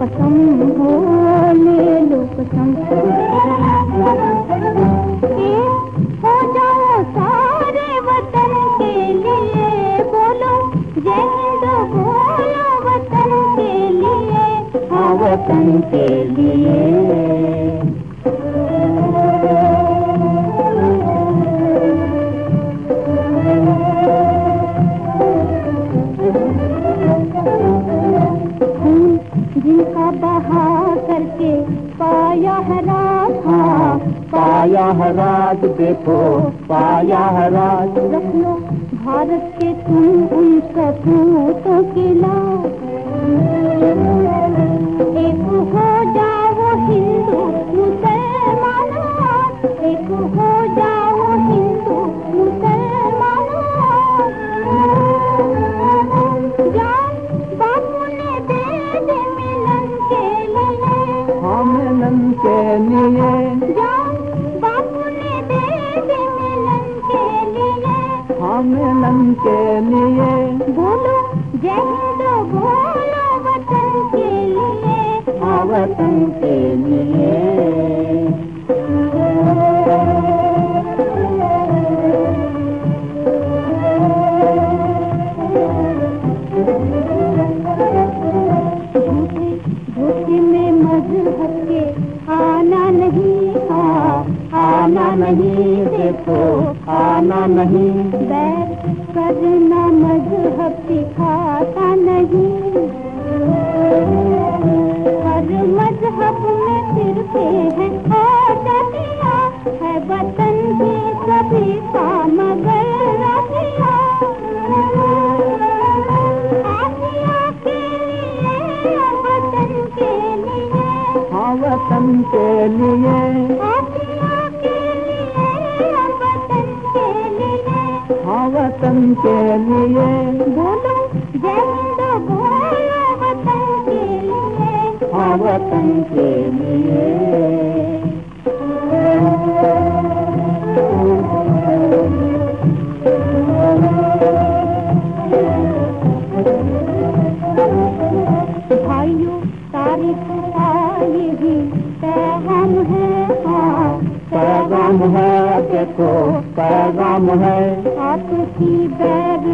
कसम हाँ ले लो कसम। वतन के लिए। जिनका बहा करके पाया है हाँ पाया है राज देखो पाया है राज। रख लो भारत के तुम उन सपूतों के लाज के लिए के लिए हाँ मिलन के लिए बोलो बोलो वतन के लिए हाँ वतन के लिए देखो आना नहीं। बैर करना मज़हब सिखाता नहीं। हर मज़हब में फिरके हैं है वतन की सभी का मगर राखियाँ के लिए और वतन के लिए। हाँ वतन के लिए। बोलो जय बोलो वतन के लिए हाँ वतन के लिए। पैगाम है देखो पैगाम है। आपकी बैग